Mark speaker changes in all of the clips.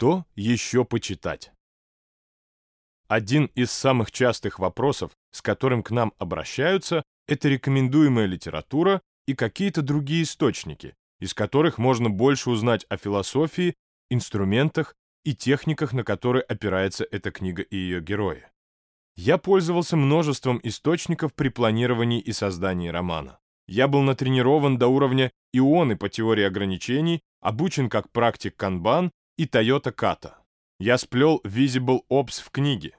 Speaker 1: Что еще почитать? Один из самых частых вопросов, с которым к нам обращаются, это рекомендуемая литература и какие-то другие источники, из которых можно больше узнать о философии, инструментах и техниках, на которые опирается эта книга и ее герои. Я пользовался множеством источников при планировании и создании романа. Я был натренирован до уровня ионы по теории ограничений, обучен как практик канбан и Toyota Kata. Я сплел Visible Ops в книге.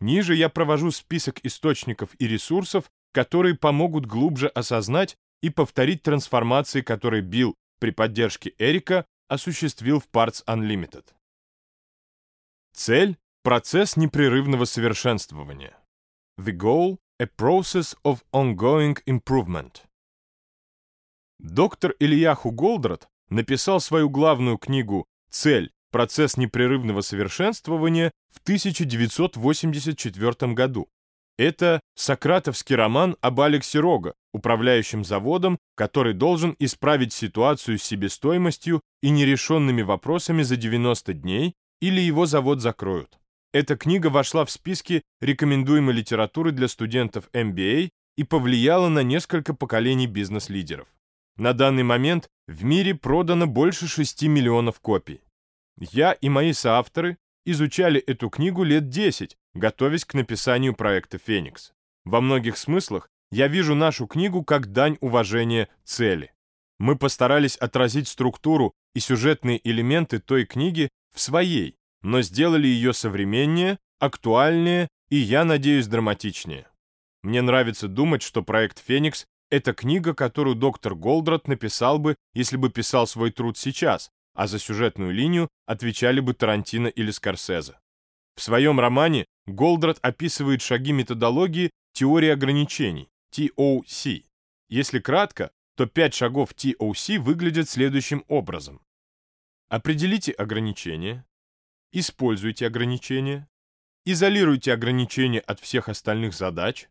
Speaker 1: Ниже я провожу список источников и ресурсов, которые помогут глубже осознать и повторить трансформации, которые Билл при поддержке Эрика осуществил в Parts Unlimited. Цель – процесс непрерывного совершенствования. The goal – a process of ongoing improvement. Доктор Ильяху Голдрат написал свою главную книгу «Цель. Процесс непрерывного совершенствования» в 1984 году. Это сократовский роман об Алексе Рога, управляющем заводом, который должен исправить ситуацию с себестоимостью и нерешенными вопросами за 90 дней, или его завод закроют. Эта книга вошла в списки рекомендуемой литературы для студентов MBA и повлияла на несколько поколений бизнес-лидеров. На данный момент в мире продано больше 6 миллионов копий. Я и мои соавторы изучали эту книгу лет 10, готовясь к написанию проекта «Феникс». Во многих смыслах я вижу нашу книгу как дань уважения цели. Мы постарались отразить структуру и сюжетные элементы той книги в своей, но сделали ее современнее, актуальнее и, я надеюсь, драматичнее. Мне нравится думать, что проект «Феникс» Это книга, которую доктор Голдрат написал бы, если бы писал свой труд сейчас, а за сюжетную линию отвечали бы Тарантино или Скорсезе. В своем романе Голдрат описывает шаги методологии теории ограничений, TOC. Если кратко, то пять шагов TOC выглядят следующим образом. Определите ограничения, используйте ограничения, изолируйте ограничения от всех остальных задач,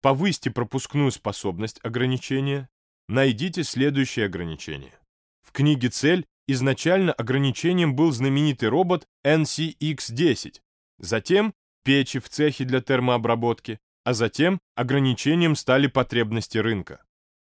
Speaker 1: Повысьте пропускную способность ограничения. Найдите следующее ограничение. В книге «Цель» изначально ограничением был знаменитый робот NCX-10, затем печи в цехе для термообработки, а затем ограничением стали потребности рынка.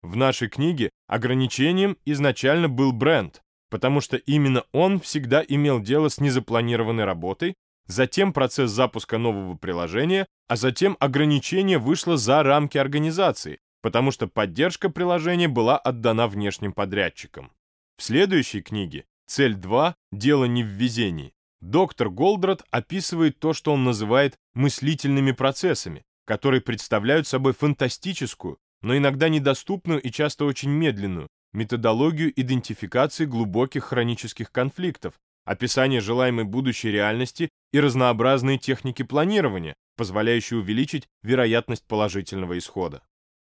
Speaker 1: В нашей книге ограничением изначально был бренд, потому что именно он всегда имел дело с незапланированной работой, затем процесс запуска нового приложения, а затем ограничение вышло за рамки организации, потому что поддержка приложения была отдана внешним подрядчикам. В следующей книге «Цель 2. Дело не в везении» доктор Голдрат описывает то, что он называет мыслительными процессами, которые представляют собой фантастическую, но иногда недоступную и часто очень медленную методологию идентификации глубоких хронических конфликтов, описание желаемой будущей реальности и разнообразные техники планирования, позволяющие увеличить вероятность положительного исхода.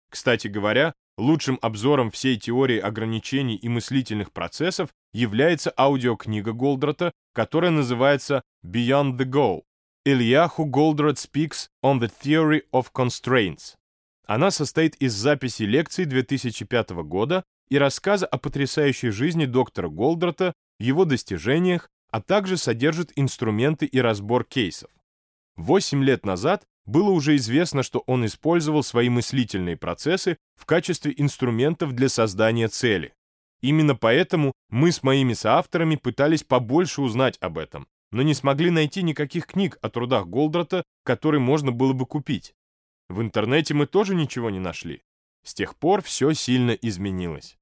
Speaker 1: Кстати говоря, лучшим обзором всей теории ограничений и мыслительных процессов является аудиокнига Голдрата, которая называется Beyond the Goal. Ильяху Голдрат speaks on the theory of constraints. Она состоит из записи лекций 2005 года и рассказа о потрясающей жизни доктора Голдрата, его достижениях, а также содержит инструменты и разбор кейсов. Восемь лет назад было уже известно, что он использовал свои мыслительные процессы в качестве инструментов для создания цели. Именно поэтому мы с моими соавторами пытались побольше узнать об этом, но не смогли найти никаких книг о трудах Голдрата, которые можно было бы купить. В интернете мы тоже ничего не нашли. С тех пор все сильно изменилось.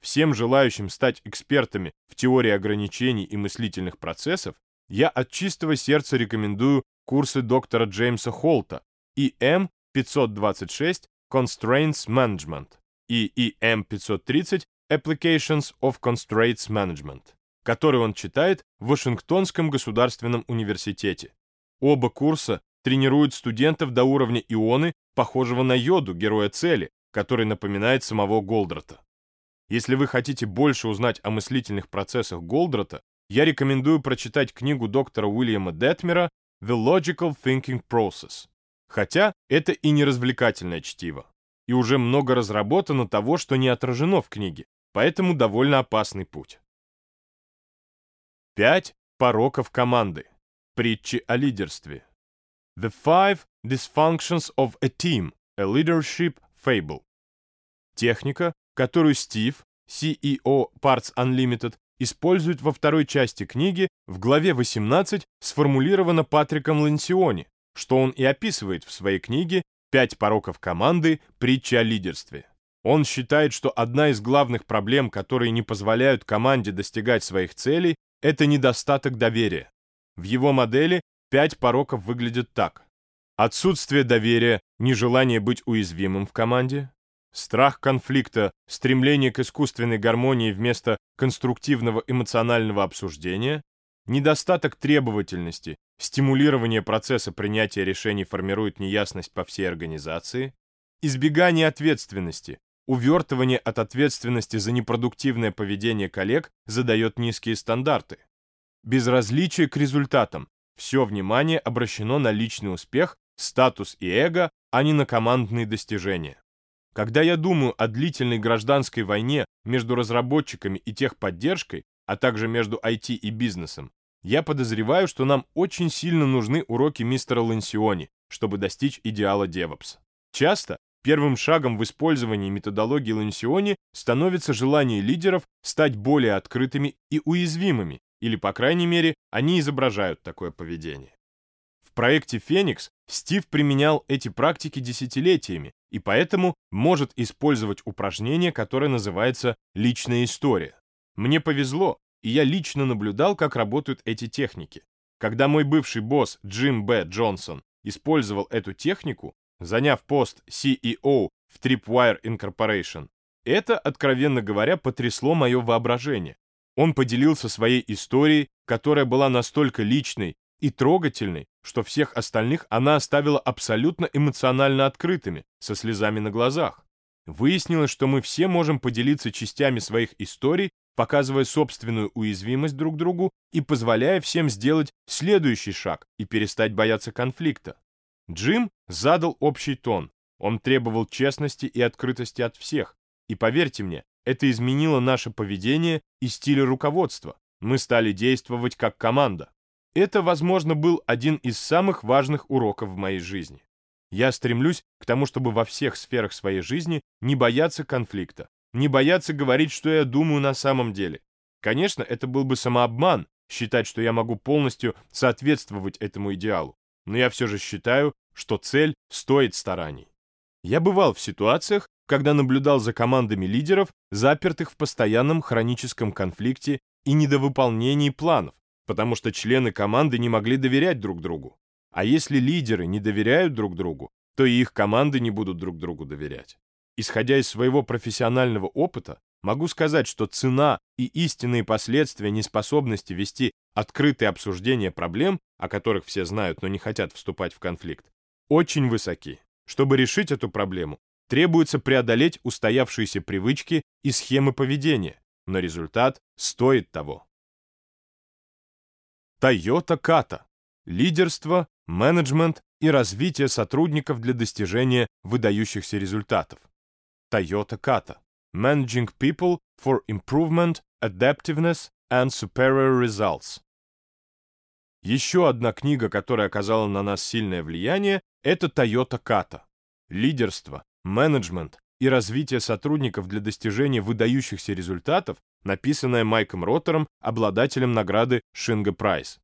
Speaker 1: Всем желающим стать экспертами в теории ограничений и мыслительных процессов я от чистого сердца рекомендую курсы доктора Джеймса Холта EM 526 Constraints Management и EM 530 Applications of Constraints Management, который он читает в Вашингтонском государственном университете. Оба курса тренируют студентов до уровня ионы, похожего на йоду, героя цели, который напоминает самого Голдрата. Если вы хотите больше узнать о мыслительных процессах Голдрата, я рекомендую прочитать книгу доктора Уильяма Детмера «The Logical Thinking Process». Хотя это и не развлекательное чтиво. И уже много разработано того, что не отражено в книге, поэтому довольно опасный путь. 5 пороков команды. Притчи о лидерстве. The Five Dysfunctions of a Team, a Leadership Fable. Техника, которую Стив, CEO Parts Unlimited, использует во второй части книги, в главе 18 сформулирована Патриком Лансиони, что он и описывает в своей книге «Пять пороков команды. Притча о лидерстве». Он считает, что одна из главных проблем, которые не позволяют команде достигать своих целей, это недостаток доверия. В его модели пять пороков выглядят так. Отсутствие доверия, нежелание быть уязвимым в команде, страх конфликта, стремление к искусственной гармонии вместо конструктивного эмоционального обсуждения, недостаток требовательности, стимулирование процесса принятия решений формирует неясность по всей организации, избегание ответственности, увертывание от ответственности за непродуктивное поведение коллег задает низкие стандарты, безразличие к результатам, все внимание обращено на личный успех, статус и эго, а не на командные достижения. Когда я думаю о длительной гражданской войне между разработчиками и техподдержкой, а также между IT и бизнесом, я подозреваю, что нам очень сильно нужны уроки мистера Лансиони, чтобы достичь идеала DevOps. Часто первым шагом в использовании методологии Лансиони становится желание лидеров стать более открытыми и уязвимыми, или, по крайней мере, они изображают такое поведение. В проекте «Феникс» Стив применял эти практики десятилетиями и поэтому может использовать упражнение, которое называется «личная история». Мне повезло, и я лично наблюдал, как работают эти техники. Когда мой бывший босс Джим Б. Джонсон использовал эту технику, заняв пост CEO в Tripwire Incorporation, это, откровенно говоря, потрясло мое воображение. Он поделился своей историей, которая была настолько личной и трогательной, что всех остальных она оставила абсолютно эмоционально открытыми, со слезами на глазах. Выяснилось, что мы все можем поделиться частями своих историй, показывая собственную уязвимость друг другу и позволяя всем сделать следующий шаг и перестать бояться конфликта. Джим задал общий тон. Он требовал честности и открытости от всех. И поверьте мне, это изменило наше поведение и стиль руководства. Мы стали действовать как команда. Это, возможно, был один из самых важных уроков в моей жизни. Я стремлюсь к тому, чтобы во всех сферах своей жизни не бояться конфликта, не бояться говорить, что я думаю на самом деле. Конечно, это был бы самообман, считать, что я могу полностью соответствовать этому идеалу. Но я все же считаю, что цель стоит стараний. Я бывал в ситуациях, когда наблюдал за командами лидеров, запертых в постоянном хроническом конфликте и недовыполнении планов, потому что члены команды не могли доверять друг другу. А если лидеры не доверяют друг другу, то и их команды не будут друг другу доверять. Исходя из своего профессионального опыта, могу сказать, что цена и истинные последствия неспособности вести открытые обсуждения проблем, о которых все знают, но не хотят вступать в конфликт, очень высоки. Чтобы решить эту проблему, требуется преодолеть устоявшиеся привычки и схемы поведения, но результат стоит того. Toyota Kata. Лидерство, менеджмент и развитие сотрудников для достижения выдающихся результатов. Toyota Kata. Managing People for Improvement, Adaptiveness and Superior Results. Еще одна книга, которая оказала на нас сильное влияние, это Toyota Kata. Лидерство, менеджмент и развитие сотрудников для достижения выдающихся результатов, написанная Майком Роттером, обладателем награды Шинга Прайс.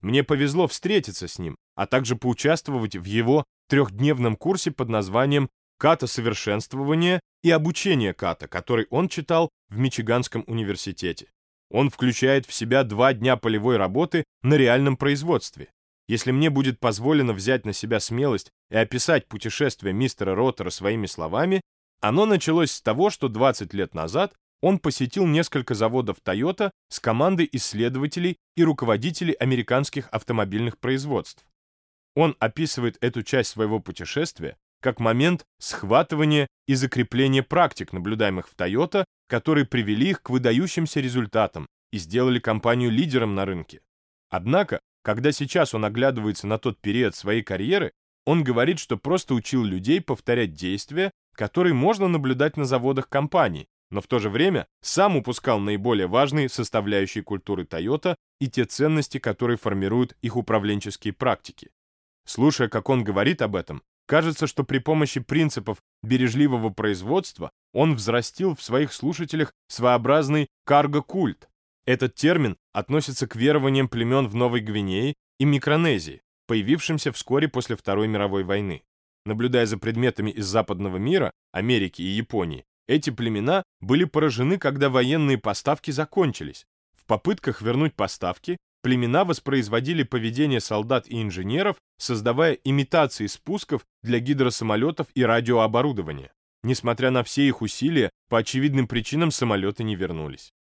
Speaker 1: Мне повезло встретиться с ним, а также поучаствовать в его трехдневном курсе под названием «Ката совершенствования и обучение ката», который он читал в Мичиганском университете. Он включает в себя два дня полевой работы на реальном производстве. Если мне будет позволено взять на себя смелость и описать путешествие мистера Роттера своими словами, оно началось с того, что 20 лет назад он посетил несколько заводов Toyota с командой исследователей и руководителей американских автомобильных производств. Он описывает эту часть своего путешествия как момент схватывания и закрепления практик, наблюдаемых в Toyota, которые привели их к выдающимся результатам и сделали компанию лидером на рынке. Однако когда сейчас он оглядывается на тот период своей карьеры, он говорит, что просто учил людей повторять действия, которые можно наблюдать на заводах компаний, но в то же время сам упускал наиболее важные составляющие культуры Toyota и те ценности, которые формируют их управленческие практики. Слушая, как он говорит об этом, кажется, что при помощи принципов бережливого производства он взрастил в своих слушателях своеобразный карго-культ. Этот термин относится к верованиям племен в Новой Гвинее и Микронезии, появившимся вскоре после Второй мировой войны. Наблюдая за предметами из западного мира, Америки и Японии, эти племена были поражены, когда военные поставки закончились. В попытках вернуть поставки племена воспроизводили поведение солдат и инженеров, создавая имитации спусков для гидросамолетов и радиооборудования. Несмотря на все их усилия, по очевидным причинам самолеты не вернулись.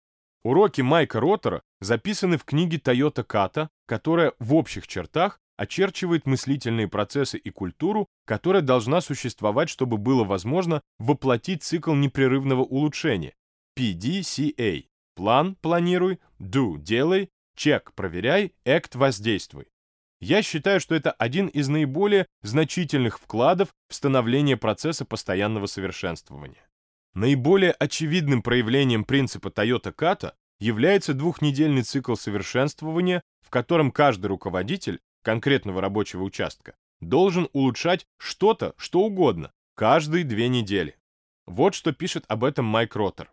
Speaker 1: Уроки Майка Роттера записаны в книге Toyota Kata, которая в общих чертах очерчивает мыслительные процессы и культуру, которая должна существовать, чтобы было возможно воплотить цикл непрерывного улучшения. PDCA. План – планируй, do – делай, check – проверяй, act – воздействуй. Я считаю, что это один из наиболее значительных вкладов в становление процесса постоянного совершенствования. Наиболее очевидным проявлением принципа Toyota Kata является двухнедельный цикл совершенствования, в котором каждый руководитель конкретного рабочего участка, должен улучшать что-то, что угодно, каждые две недели. Вот что пишет об этом Майк Роттер.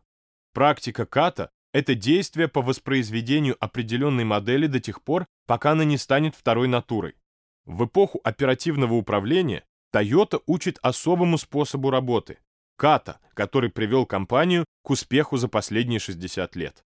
Speaker 1: Практика ката – это действие по воспроизведению определенной модели до тех пор, пока она не станет второй натурой. В эпоху оперативного управления Toyota учит особому способу работы – ката, который привел компанию к успеху за последние 60 лет.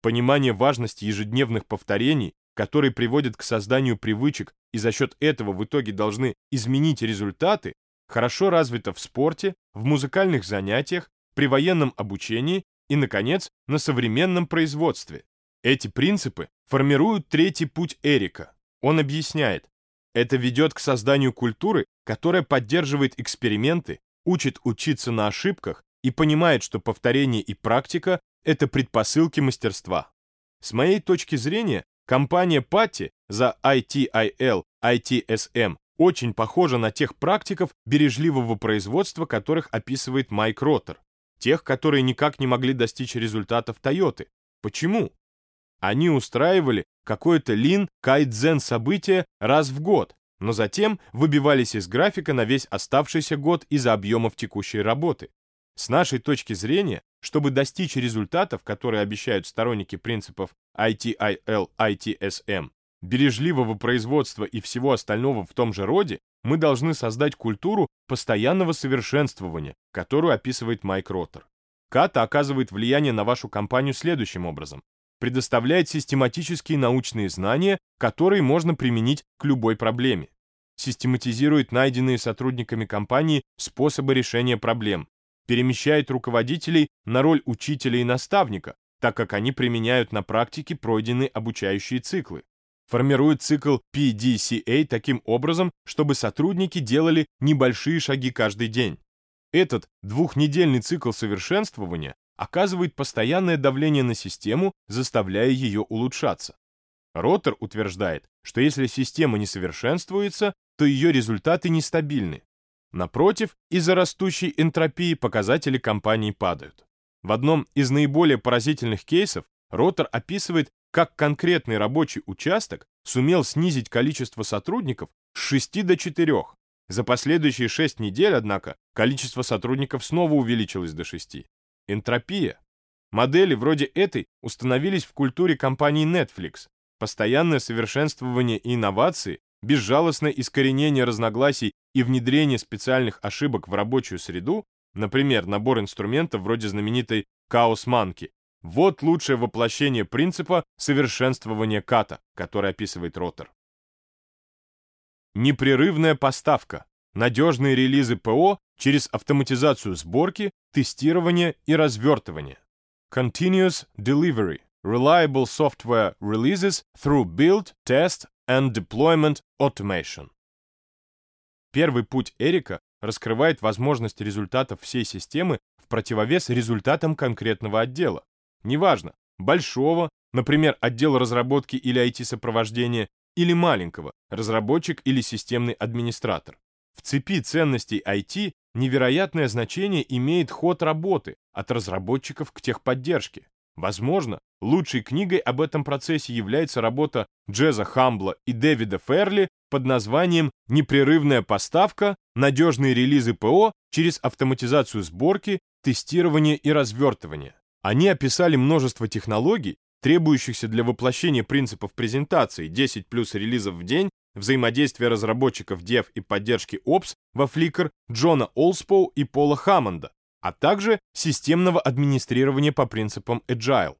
Speaker 1: Понимание важности ежедневных повторений которые приводят к созданию привычек и за счет этого в итоге должны изменить результаты, хорошо развито в спорте, в музыкальных занятиях, при военном обучении и, наконец, на современном производстве. Эти принципы формируют третий путь Эрика. Он объясняет, это ведет к созданию культуры, которая поддерживает эксперименты, учит учиться на ошибках и понимает, что повторение и практика – это предпосылки мастерства. С моей точки зрения, Компания Patti за ITIL, ITSM очень похожа на тех практиков бережливого производства, которых описывает Майк Роттер, тех, которые никак не могли достичь результатов Toyota. Почему? Они устраивали какое-то лин кайдзен событие раз в год, но затем выбивались из графика на весь оставшийся год из-за объемов текущей работы. С нашей точки зрения, чтобы достичь результатов, которые обещают сторонники принципов ITIL, ITSM, бережливого производства и всего остального в том же роде, мы должны создать культуру постоянного совершенствования, которую описывает Майк Роттер. Ката оказывает влияние на вашу компанию следующим образом. Предоставляет систематические научные знания, которые можно применить к любой проблеме. Систематизирует найденные сотрудниками компании способы решения проблем. Перемещает руководителей на роль учителя и наставника, так как они применяют на практике пройденные обучающие циклы. Формируют цикл PDCA таким образом, чтобы сотрудники делали небольшие шаги каждый день. Этот двухнедельный цикл совершенствования оказывает постоянное давление на систему, заставляя ее улучшаться. Роттер утверждает, что если система не совершенствуется, то ее результаты нестабильны. Напротив, из-за растущей энтропии показатели компании падают. В одном из наиболее поразительных кейсов Роттер описывает, как конкретный рабочий участок сумел снизить количество сотрудников с 6 до 4. За последующие 6 недель, однако, количество сотрудников снова увеличилось до 6. Энтропия. Модели вроде этой установились в культуре компании Netflix. Постоянное совершенствование и инновации, безжалостное искоренение разногласий и внедрение специальных ошибок в рабочую среду Например, набор инструментов вроде знаменитой «Каос-манки». Вот лучшее воплощение принципа совершенствования ката, который описывает Роттер. Непрерывная поставка. Надежные релизы ПО через автоматизацию сборки, тестирования и развертывания. Continuous Delivery. Reliable Software Releases through Build, Test and Deployment Automation. Первый путь Эрика раскрывает возможность результатов всей системы в противовес результатам конкретного отдела. Неважно, большого, например, отдела разработки или IT-сопровождения, или маленького, разработчик или системный администратор. В цепи ценностей IT невероятное значение имеет ход работы от разработчиков к техподдержке. Возможно, лучшей книгой об этом процессе является работа Джеза Хамбла и Дэвида Ферли под названием «Непрерывная поставка. Надежные релизы ПО через автоматизацию сборки, тестирования и развертывания». Они описали множество технологий, требующихся для воплощения принципов презентации 10 плюс релизов в день, взаимодействия разработчиков Dev и поддержки Ops во Flickr Джона Олспоу и Пола Хаммонда, а также системного администрирования по принципам Agile.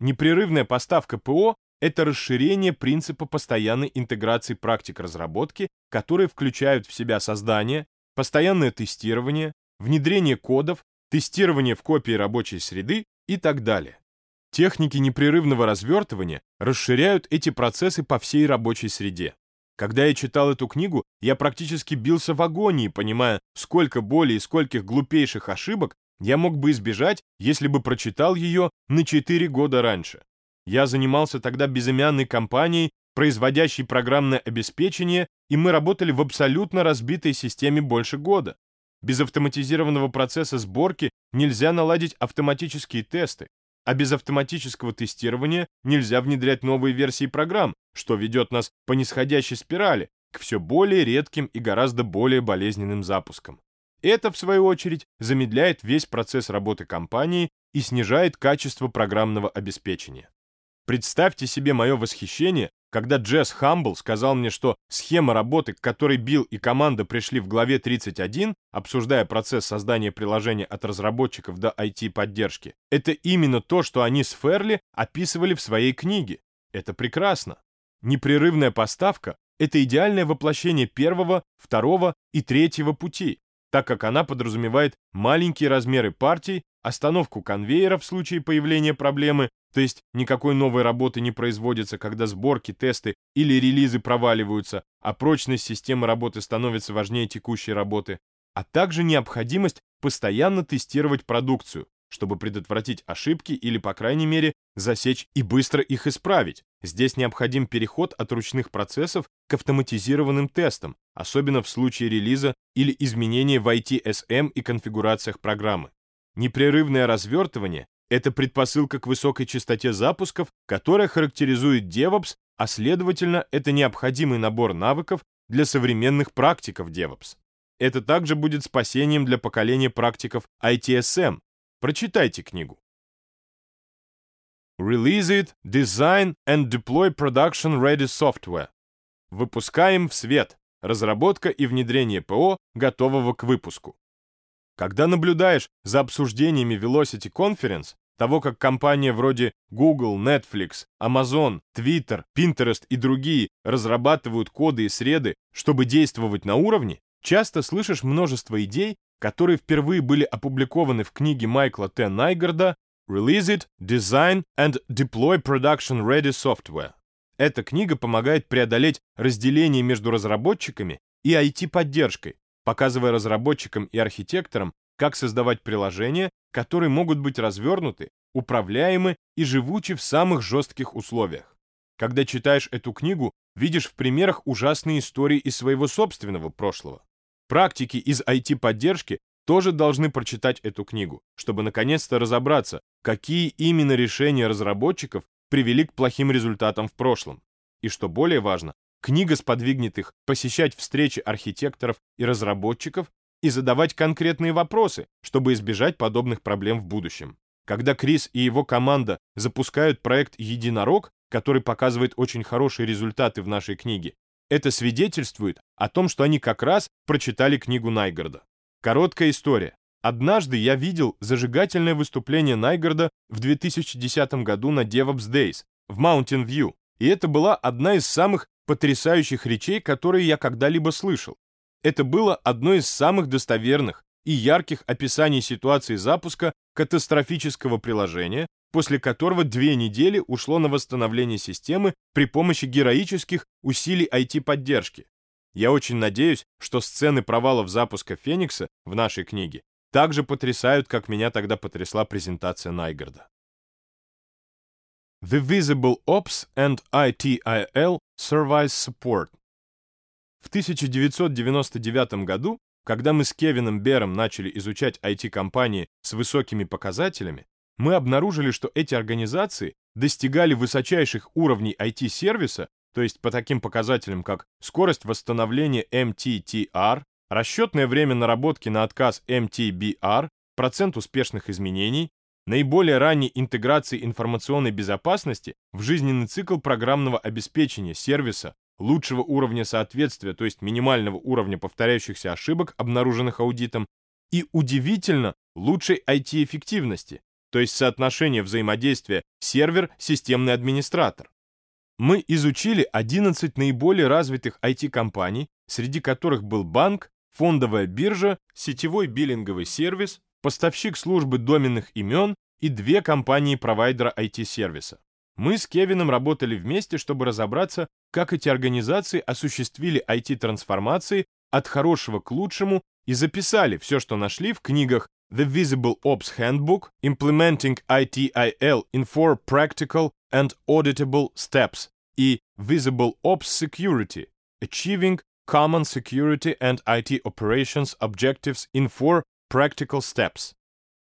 Speaker 1: Непрерывная поставка ПО — это расширение принципа постоянной интеграции практик разработки, которые включают в себя создание, постоянное тестирование, внедрение кодов, тестирование в копии рабочей среды и так далее. Техники непрерывного развертывания расширяют эти процессы по всей рабочей среде. Когда я читал эту книгу, я практически бился в агонии, понимая, сколько боли и скольких глупейших ошибок я мог бы избежать, если бы прочитал ее на 4 года раньше. Я занимался тогда безымянной компанией, производящей программное обеспечение, и мы работали в абсолютно разбитой системе больше года. Без автоматизированного процесса сборки нельзя наладить автоматические тесты, а без автоматического тестирования нельзя внедрять новые версии программ, что ведет нас по нисходящей спирали к все более редким и гораздо более болезненным запускам. Это, в свою очередь, замедляет весь процесс работы компании и снижает качество программного обеспечения. Представьте себе мое восхищение, когда Джесс Хамбл сказал мне, что схема работы, к которой Билл и команда пришли в главе 31, обсуждая процесс создания приложения от разработчиков до IT-поддержки, это именно то, что они с Ферли описывали в своей книге. Это прекрасно. Непрерывная поставка — это идеальное воплощение первого, второго и третьего пути, так как она подразумевает маленькие размеры партий, остановку конвейера в случае появления проблемы, то есть никакой новой работы не производится, когда сборки, тесты или релизы проваливаются, а прочность системы работы становится важнее текущей работы, а также необходимость постоянно тестировать продукцию, чтобы предотвратить ошибки или, по крайней мере, засечь и быстро их исправить. Здесь необходим переход от ручных процессов к автоматизированным тестам, особенно в случае релиза или изменения в ITSM и конфигурациях программы. Непрерывное развертывание — это предпосылка к высокой частоте запусков, которая характеризует DevOps, а следовательно, это необходимый набор навыков для современных практиков DevOps. Это также будет спасением для поколения практиков ITSM. Прочитайте книгу. Release it, design and deploy production ready software. Выпускаем в свет. Разработка и внедрение ПО, готового к выпуску. Когда наблюдаешь за обсуждениями Velocity Conference, того, как компания вроде Google, Netflix, Amazon, Twitter, Pinterest и другие разрабатывают коды и среды, чтобы действовать на уровне, часто слышишь множество идей, которые впервые были опубликованы в книге Майкла Т. Найгарда Release it, Design and Deploy Production Ready Software. Эта книга помогает преодолеть разделение между разработчиками и IT-поддержкой, показывая разработчикам и архитекторам, как создавать приложения, которые могут быть развернуты, управляемы и живучи в самых жестких условиях. Когда читаешь эту книгу, видишь в примерах ужасные истории из своего собственного прошлого. Практики из IT-поддержки тоже должны прочитать эту книгу, чтобы наконец-то разобраться, какие именно решения разработчиков привели к плохим результатам в прошлом. И что более важно, Книга сподвигнет их посещать встречи архитекторов и разработчиков и задавать конкретные вопросы, чтобы избежать подобных проблем в будущем. Когда Крис и его команда запускают проект «Единорог», который показывает очень хорошие результаты в нашей книге, это свидетельствует о том, что они как раз прочитали книгу Найгарда. Короткая история. Однажды я видел зажигательное выступление Найгарда в 2010 году на DevOps Days в Mountain View, и это была одна из самых потрясающих речей, которые я когда-либо слышал. Это было одно из самых достоверных и ярких описаний ситуации запуска катастрофического приложения, после которого две недели ушло на восстановление системы при помощи героических усилий IT-поддержки. Я очень надеюсь, что сцены провалов запуска Феникса в нашей книге также потрясают, как меня тогда потрясла презентация Найгарда. The Visible Ops and ITIL Service Support. В 1999 году когда мы с Кевином Бером начали изучать IT-компании с высокими показателями, мы обнаружили, что эти организации достигали высочайших уровней IT-сервиса, то есть по таким показателям, как скорость восстановления MTTR, расчетное время наработки на отказ MTBR, процент успешных изменений, наиболее ранней интеграции информационной безопасности в жизненный цикл программного обеспечения сервиса, лучшего уровня соответствия, то есть минимального уровня повторяющихся ошибок, обнаруженных аудитом, и удивительно лучшей IT-эффективности, то есть соотношение взаимодействия сервер-системный администратор. Мы изучили 11 наиболее развитых IT-компаний, среди которых был банк, фондовая биржа, сетевой биллинговый сервис, поставщик службы доменных имен и две компании-провайдера IT-сервиса. Мы с Кевином работали вместе, чтобы разобраться, как эти организации осуществили IT-трансформации от хорошего к лучшему и записали все, что нашли в книгах The Visible Ops Handbook, Implementing ITIL in Four Practical and Auditable Steps и Visible Ops Security, Achieving Common Security and IT Operations Objectives in Four Practical Steps,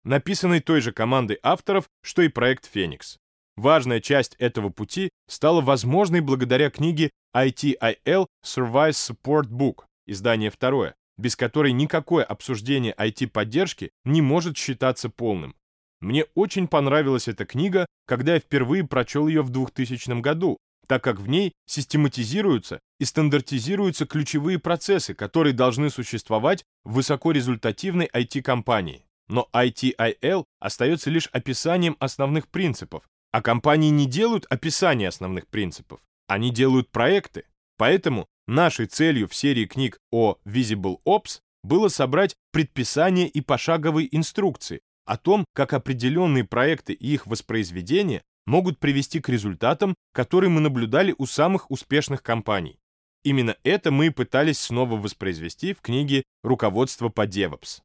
Speaker 1: написанный той же командой авторов, что и проект «Феникс». Важная часть этого пути стала возможной благодаря книге ITIL Service Support Book, издание второе, без которой никакое обсуждение IT-поддержки не может считаться полным. Мне очень понравилась эта книга, когда я впервые прочел ее в 2000 году, так как в ней систематизируются и стандартизируются ключевые процессы, которые должны существовать в высокорезультативной IT-компании. Но ITIL остается лишь описанием основных принципов, а компании не делают описание основных принципов, они делают проекты. Поэтому нашей целью в серии книг о Visible Ops было собрать предписания и пошаговые инструкции о том, как определенные проекты и их воспроизведение могут привести к результатам, которые мы наблюдали у самых успешных компаний. Именно это мы и пытались снова воспроизвести в книге «Руководство по DevOps».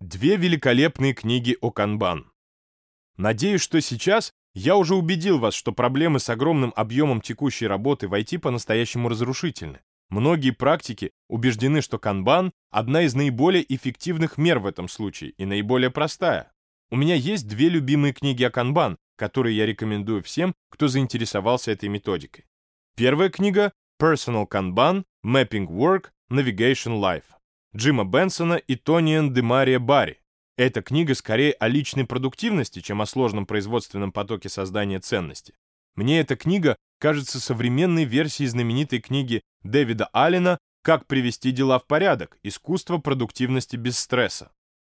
Speaker 1: Две великолепные книги о Kanban. Надеюсь, что сейчас я уже убедил вас, что проблемы с огромным объемом текущей работы в IT по-настоящему разрушительны. Многие практики убеждены, что канбан – одна из наиболее эффективных мер в этом случае и наиболее простая. У меня есть две любимые книги о канбан, которые я рекомендую всем, кто заинтересовался этой методикой. Первая книга Personal Kanban, Mapping Work, Navigation Life Джима Бенсона и Тониан де Мария Барри. Эта книга скорее о личной продуктивности, чем о сложном производственном потоке создания ценности. Мне эта книга кажется современной версией знаменитой книги Дэвида Аллена «Как привести дела в порядок. Искусство продуктивности без стресса».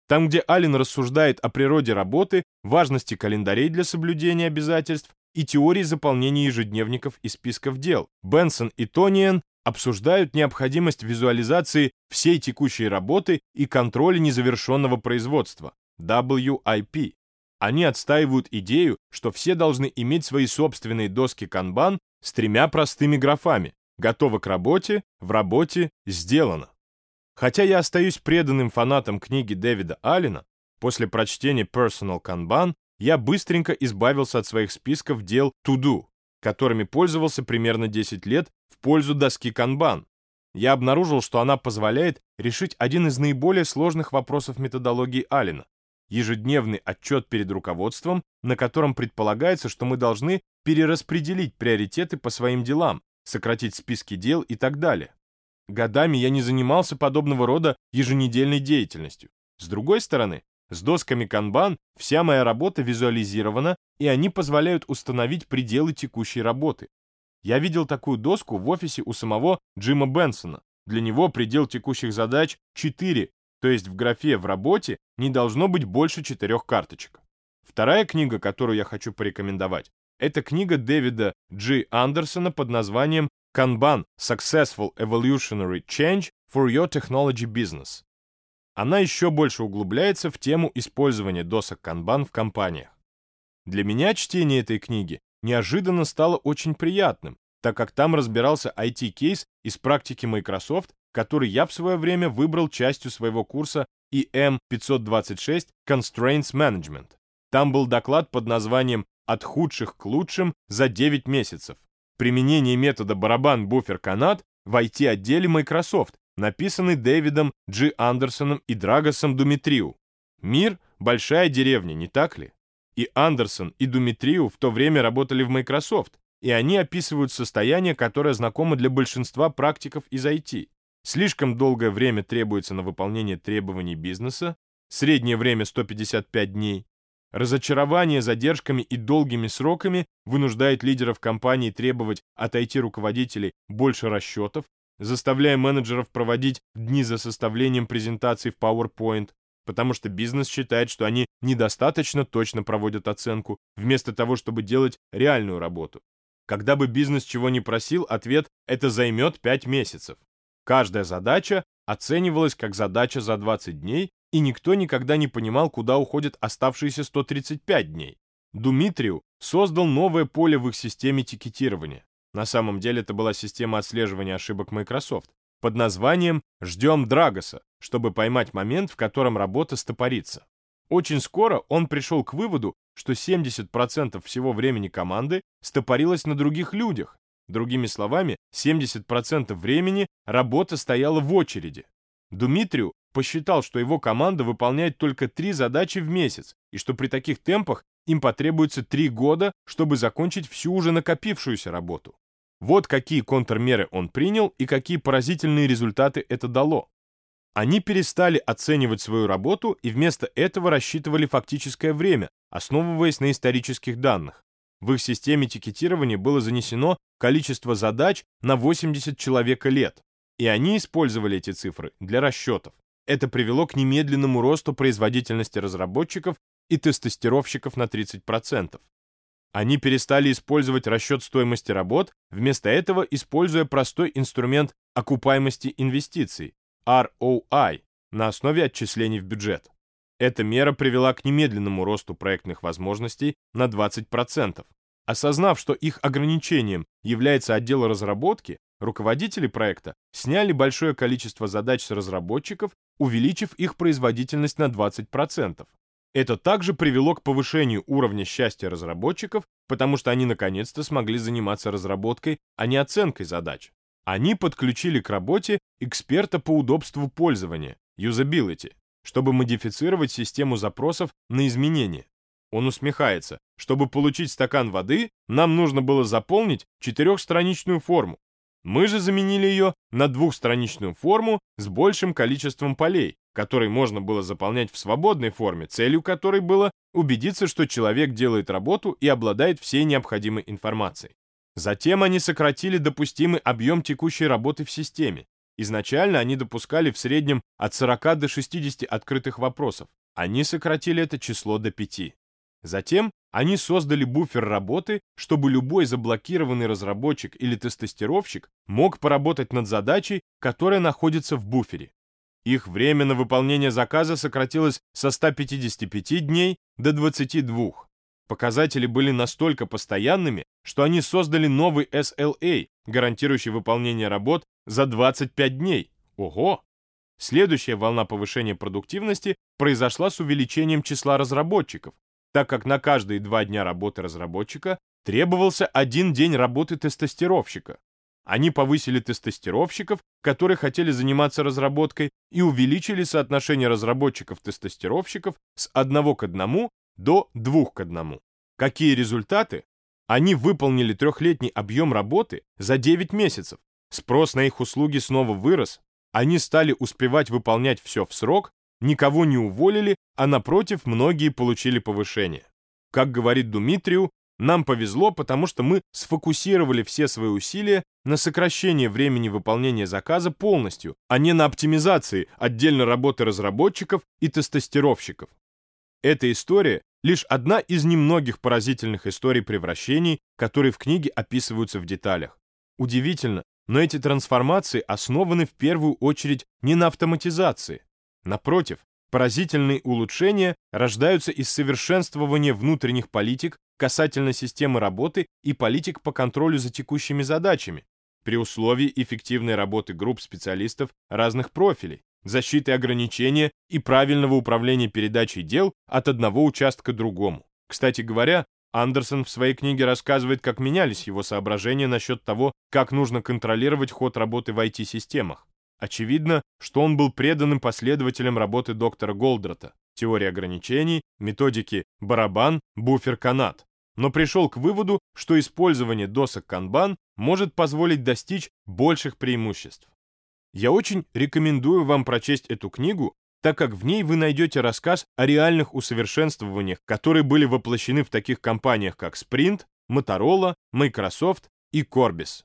Speaker 1: Там, где Аллен рассуждает о природе работы, важности календарей для соблюдения обязательств и теории заполнения ежедневников и списков дел, Бенсон и Тониен обсуждают необходимость визуализации всей текущей работы и контроля незавершенного производства, WIP. Они отстаивают идею, что все должны иметь свои собственные доски Kanban с тремя простыми графами «Готово к работе», «В работе», «Сделано». Хотя я остаюсь преданным фанатом книги Дэвида Аллена, после прочтения Personal Kanban я быстренько избавился от своих списков дел To Do, которыми пользовался примерно 10 лет в пользу доски Kanban. Я обнаружил, что она позволяет решить один из наиболее сложных вопросов методологии Аллена – ежедневный отчет перед руководством, на котором предполагается, что мы должны перераспределить приоритеты по своим делам, сократить списки дел и так далее. Годами я не занимался подобного рода еженедельной деятельностью. С другой стороны, с досками Kanban вся моя работа визуализирована, и они позволяют установить пределы текущей работы. Я видел такую доску в офисе у самого Джима Бенсона. Для него предел текущих задач 4, то есть в графе «в работе» не должно быть больше четырех карточек. Вторая книга, которую я хочу порекомендовать, это книга Дэвида Джи Андерсона под названием Kanban – Successful Evolutionary Change for Your Technology Business. Она еще больше углубляется в тему использования досок Kanban в компаниях. Для меня чтение этой книги неожиданно стало очень приятным, так как там разбирался IT-кейс из практики Microsoft, который я в свое время выбрал частью своего курса EM526 Constraints Management. Там был доклад под названием «От худших к лучшим за 9 месяцев. Применение метода барабан-буфер-канат в IT-отделе Microsoft написанный Дэвидом Джи Андерсоном и Драгосом Думитриу. Мир — большая деревня, не так ли? И Андерсон, и Думитриу в то время работали в Microsoft, и они описывают состояние, которое знакомо для большинства практиков из IT. Слишком долгое время требуется на выполнение требований бизнеса, среднее время 155 дней. Разочарование задержками и долгими сроками вынуждает лидеров компании требовать от IT-руководителей больше расчетов, заставляя менеджеров проводить дни за составлением презентаций в PowerPoint, потому что бизнес считает, что они недостаточно точно проводят оценку, вместо того, чтобы делать реальную работу. Когда бы бизнес чего не просил, ответ «это займет 5 месяцев». Каждая задача оценивалась как задача за 20 дней, и никто никогда не понимал, куда уходят оставшиеся 135 дней. Думитрию создал новое поле в их системе тикетирования. На самом деле это была система отслеживания ошибок Microsoft под названием «Ждем Драгоса», чтобы поймать момент, в котором работа стопорится. Очень скоро он пришел к выводу, что 70% всего времени команды стопорилось на других людях. Другими словами, 70% времени работа стояла в очереди. Думитрию посчитал, что его команда выполняет только три задачи в месяц, и что при таких темпах им потребуется три года, чтобы закончить всю уже накопившуюся работу. Вот какие контрмеры он принял и какие поразительные результаты это дало. Они перестали оценивать свою работу и вместо этого рассчитывали фактическое время, основываясь на исторических данных. В их системе тикетирования было занесено количество задач на 80 человека лет, и они использовали эти цифры для расчетов. Это привело к немедленному росту производительности разработчиков и тестостировщиков на 30%. Они перестали использовать расчет стоимости работ, вместо этого используя простой инструмент окупаемости инвестиций, ROI, на основе отчислений в бюджет. Эта мера привела к немедленному росту проектных возможностей на 20%. Осознав, что их ограничением является отдел разработки, руководители проекта сняли большое количество задач с разработчиков, увеличив их производительность на 20%. Это также привело к повышению уровня счастья разработчиков, потому что они наконец-то смогли заниматься разработкой, а не оценкой задач. Они подключили к работе эксперта по удобству пользования, usability, чтобы модифицировать систему запросов на изменения. Он усмехается. Чтобы получить стакан воды, нам нужно было заполнить четырехстраничную форму. Мы же заменили ее на двухстраничную форму с большим количеством полей, который можно было заполнять в свободной форме, целью которой было убедиться, что человек делает работу и обладает всей необходимой информацией. Затем они сократили допустимый объем текущей работы в системе. Изначально они допускали в среднем от 40 до 60 открытых вопросов. Они сократили это число до 5. Затем они создали буфер работы, чтобы любой заблокированный разработчик или тестостировщик мог поработать над задачей, которая находится в буфере. Их время на выполнение заказа сократилось со 155 дней до 22. Показатели были настолько постоянными, что они создали новый SLA, гарантирующий выполнение работ за 25 дней. Ого! Следующая волна повышения продуктивности произошла с увеличением числа разработчиков, так как на каждые два дня работы разработчика требовался один день работы тестостировщика. Они повысили тестостировщиков, которые хотели заниматься разработкой, и увеличили соотношение разработчиков-тестостировщиков с 1 к 1 до 2 к 1. Какие результаты? Они выполнили трехлетний объем работы за 9 месяцев. Спрос на их услуги снова вырос. Они стали успевать выполнять все в срок, никого не уволили, а напротив, многие получили повышение. Как говорит Думитрию, нам повезло, потому что мы сфокусировали все свои усилия на сокращении времени выполнения заказа полностью, а не на оптимизации отдельно работы разработчиков и тестостировщиков. Эта история лишь одна из немногих поразительных историй превращений, которые в книге описываются в деталях. Удивительно, но эти трансформации основаны в первую очередь не на автоматизации. Напротив, поразительные улучшения рождаются из совершенствования внутренних политик касательно системы работы и политик по контролю за текущими задачами, при условии эффективной работы групп специалистов разных профилей, защиты ограничения и правильного управления передачей дел от одного участка другому. Кстати говоря, Андерсон в своей книге рассказывает, как менялись его соображения насчет того, как нужно контролировать ход работы в IT-системах. Очевидно, что он был преданным последователем работы доктора Голдрата, теории ограничений, методики барабан, буфер, канат, но пришел к выводу, что использование досок канбан может позволить достичь больших преимуществ. Я очень рекомендую вам прочесть эту книгу, так как в ней вы найдете рассказ о реальных усовершенствованиях, которые были воплощены в таких компаниях, как Sprint, Motorola, Microsoft и Corbis.